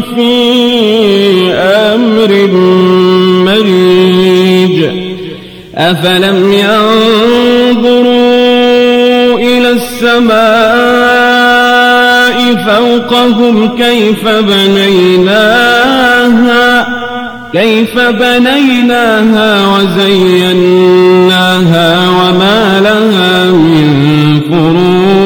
في أمر مريج. أفلم ينظروا إلى السماء فوقهم كيف بنيناها كيف بنيناها وزيناها وما لها من فروج.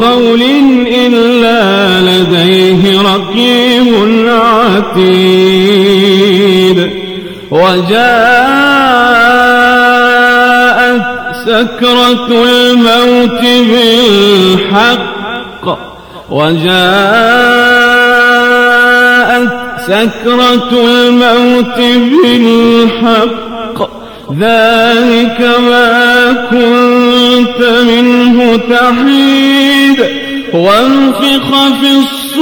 قول إلا لديه رقيب عتيد. وجاءت سكرة الموت بالحق. وجاءت سكرة الموت بالحق. ذلك ما كنت منه تحيد ونفخ في الصور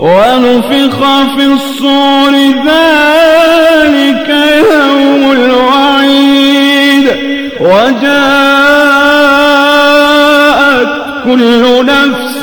ونفخ في الصور ذلك يوم الوعيد. وجاءت كل نفس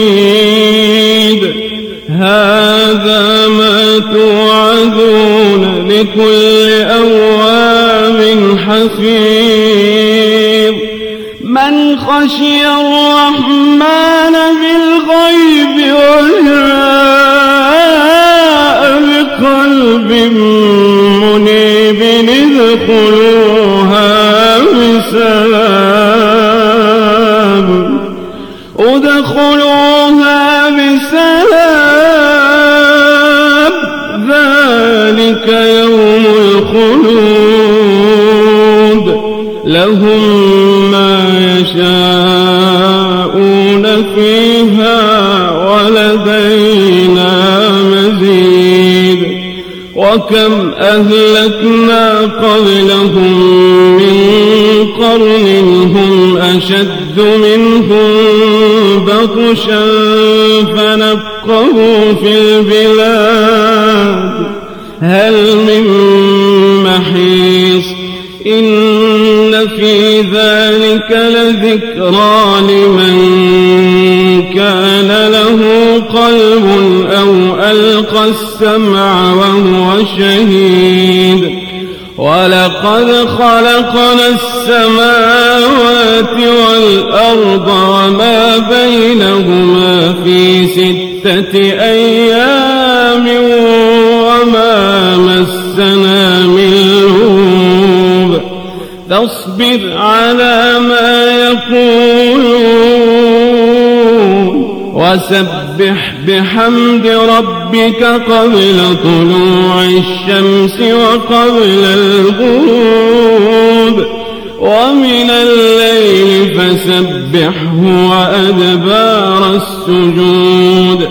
توعدون لكل أواب حفيظ. من خشي الرحمن بالغيب وجاء بقلب منيب ادخلوها بسلام. ادخلوها وكم أهلكنا قبلهم من قرن هم أشد منهم بطشا فنقروا في البلاد. هل من محيص؟ إن في ذلك لذكرى لمن كان له قلب أو ألقى السمع وهو شهيد. ولقد خلقنا السماوات والأرض وما بينهما في ستة أيام وما مسنا من لغوب فاصبر على ما يقولون وسبح بحمد ربك قبل طلوع الشمس وقبل الغروب. ومن الليل فسبحه وأدبار السجود.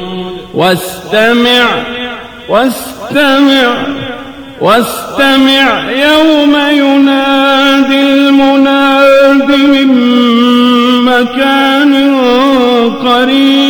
واستمع واستمع واستمع يوم ينادي المناد من مكان قريب.